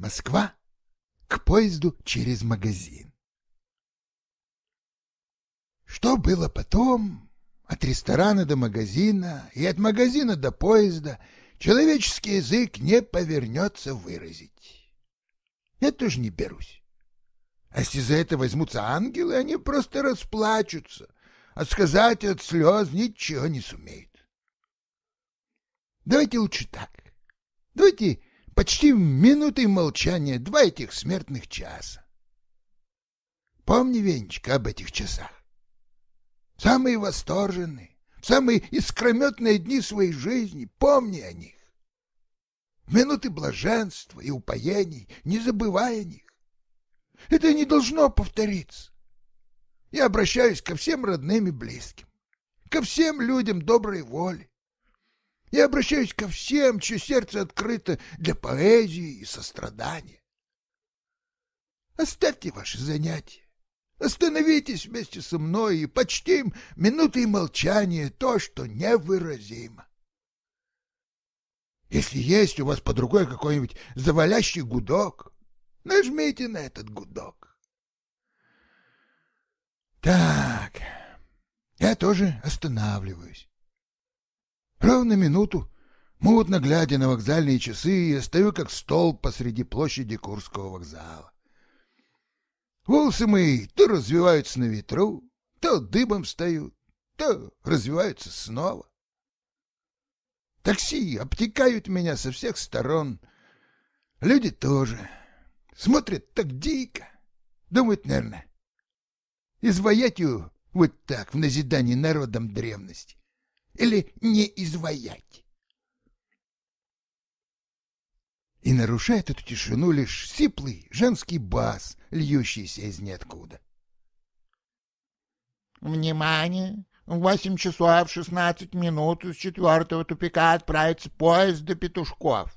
Москва к поезду через магазин. Что было потом? От ресторана до магазина и от магазина до поезда человеческий язык не повернется выразить. Я тоже не берусь. А если за это возьмутся ангелы, они просто расплачутся, а сказать от слез ничего не сумеют. Давайте лучше так. Давайте почти минутой молчания два этих смертных часа. Помни, Венечка, об этих часах. Самые восторженные, самые искрометные дни своей жизни, помни о них. минуты блаженства и упоений, не забывай о них. Это не должно повториться. Я обращаюсь ко всем родным и близким, ко всем людям доброй воли, я обращаюсь ко всем, чье сердце открыто для поэзии и сострадания. Оставьте ваши занятия. Остановитесь вместе со мной и почтим минутой молчания то, что невыразимо. Если есть у вас под рукой какой-нибудь завалящий гудок, нажмите на этот гудок. Так, я тоже останавливаюсь. Ровно минуту, мутно глядя на вокзальные часы, я стою как столб посреди площади Курского вокзала. Волосы мои то развиваются на ветру, то дыбом встают, то развиваются снова. Такси обтекают меня со всех сторон. Люди тоже. Смотрят так дико. Думают, наверное, изваять ее вот так в назидании народам древности или не изваять. И нарушает эту тишину лишь сиплый женский бас, льющийся из ниоткуда. «Внимание! В восемь часов шестнадцать минут из четвертого тупика отправится поезд до Петушков.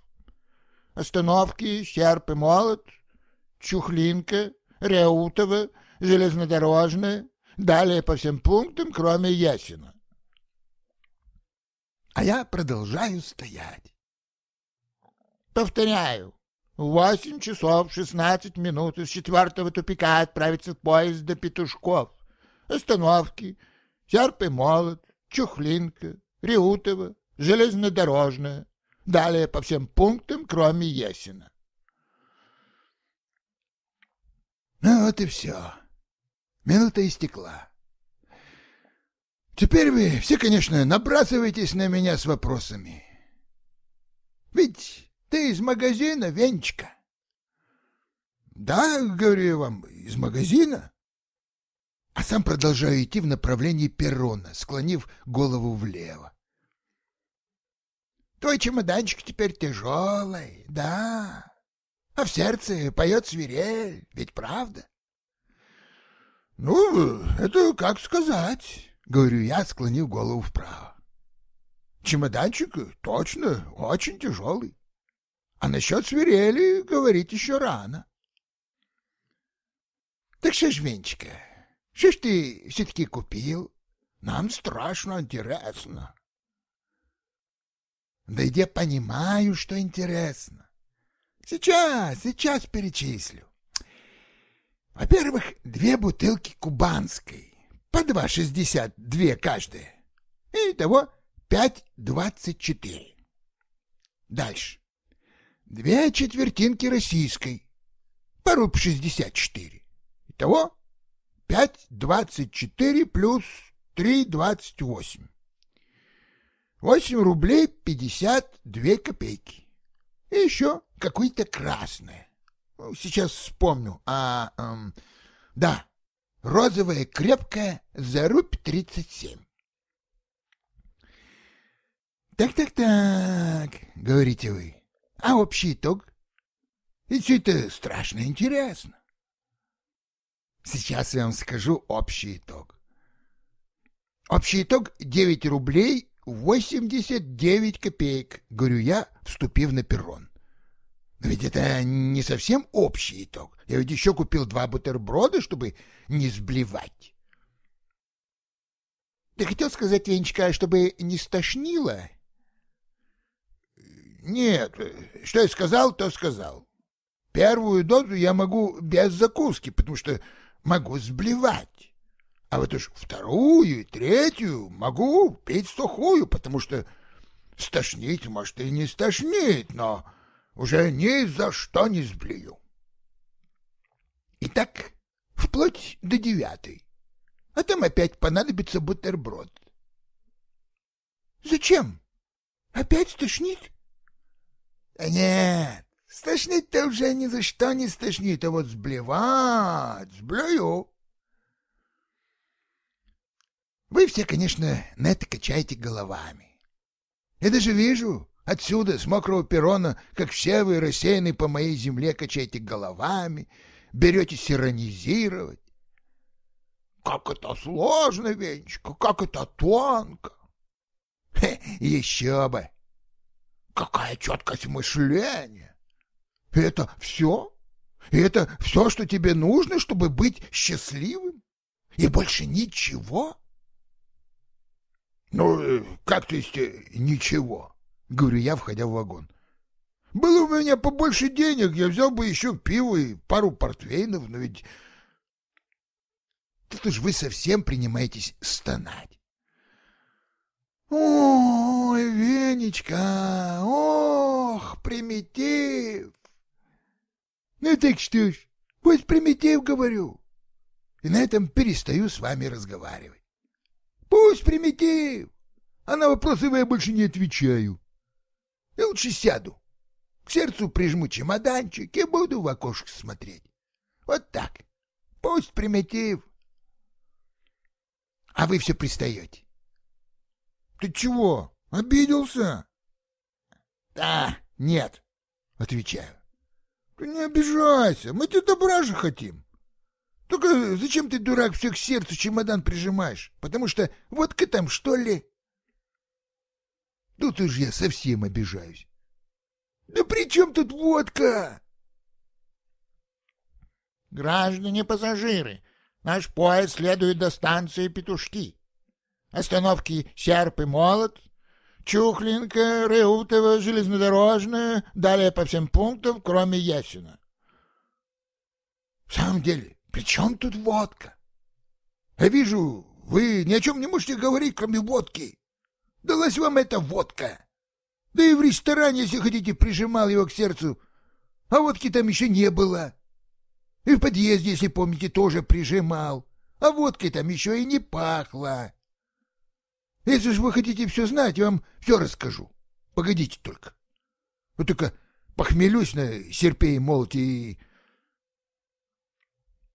Остановки Серп и Молот, Чухлинка, Реутова, Железнодорожная, далее по всем пунктам, кроме Ясина а я продолжаю стоять. Повторяю, восемь часов шестнадцать минут из четвертого тупика отправится поезд до Петушков. Остановки Серп и Молот, Чухлинка, Реутова, Железнодорожная. Далее по всем пунктам, кроме Есина. Ну вот и все. Минута истекла. Теперь вы все, конечно, набрасываетесь на меня с вопросами. Ведь ты из магазина, Венечка. Да, говорю я вам, из магазина. А сам продолжаю идти в направлении перрона, склонив голову влево. Твой чемоданчик теперь тяжелый, да. А в сердце поет свирель, ведь правда? Ну, это как сказать. — говорю я, склонив голову вправо. Чемоданчик точно очень тяжелый. А насчет свирели говорить еще рано. Так что ж, Венечка, что ж ты все-таки купил? Нам страшно интересно. Да я понимаю, что интересно. Сейчас, сейчас перечислю. Во-первых, две бутылки кубанской по два шестьдесят две каждая. Итого пять двадцать четыре. Дальше. Две четвертинки российской. По руб шестьдесят четыре. Итого пять двадцать четыре плюс три двадцать восемь. Восемь рублей пятьдесят две копейки. И еще какое-то красное. Ну, сейчас вспомню. А, эм, да, розовая крепкая за рубь тридцать семь. Так-так-так, говорите вы, а общий итог? Ведь все это страшно интересно. Сейчас я вам скажу общий итог. Общий итог девять рублей восемьдесят девять копеек, говорю я, вступив на перрон. Но ведь это не совсем общий итог. Я ведь еще купил два бутерброда, чтобы не сблевать. Ты хотел сказать, Венечка, чтобы не стошнило? Нет, что я сказал, то сказал. первую дозу я могу без закуски, потому что могу сблевать. А вот уж вторую и третью могу пить сухую, потому что стошнить, может, и не стошнит, но уже ни за что не сблюю. Итак, вплоть до девятой. А там опять понадобится бутерброд. Зачем? Опять стошнит? Да нет, стошнить-то уже ни за что не стошнит, а вот сблевать, сблюю. Вы все, конечно, на это качаете головами. Я даже вижу отсюда, с мокрого перрона, как все вы рассеяны по моей земле качаете головами, берете иронизировать. Как это сложно, Венечка, как это тонко. Хе, еще бы. Какая четкость мышления. Это все? И это все, что тебе нужно, чтобы быть счастливым? И больше ничего? Ну, э, как то есть э, ничего? Говорю я, входя в вагон. Было у меня побольше денег, я взял бы еще пиво и пару портвейнов, но ведь... Тут уж вы совсем принимаетесь стонать. Ой, Венечка, ох, примитив. Ну так что ж, пусть примитив, говорю. И на этом перестаю с вами разговаривать. Пусть примитив, а на вопросы я больше не отвечаю. Я лучше сяду, к сердцу прижму чемоданчик и буду в окошко смотреть. Вот так. Пусть примитив. А вы все пристаете. Ты чего, обиделся? Да, нет, отвечаю. Ты не обижайся, мы тебе добра же хотим. Только зачем ты, дурак, все к сердцу чемодан прижимаешь? Потому что водка там, что ли? Тут уж я совсем обижаюсь. Да при чем тут водка? Граждане пассажиры, наш поезд следует до станции Петушки. Остановки Серп и Молот, Чухлинка, Реутова, Железнодорожная, далее по всем пунктам, кроме Ясина. В самом деле, при чем тут водка? Я вижу, вы ни о чем не можете говорить, кроме водки. Далась вам эта водка. Да и в ресторане, если хотите, прижимал его к сердцу, а водки там еще не было. И в подъезде, если помните, тоже прижимал, а водки там еще и не пахло. Если же вы хотите все знать, я вам все расскажу. Погодите только. Вот только похмелюсь на серпе и молоте и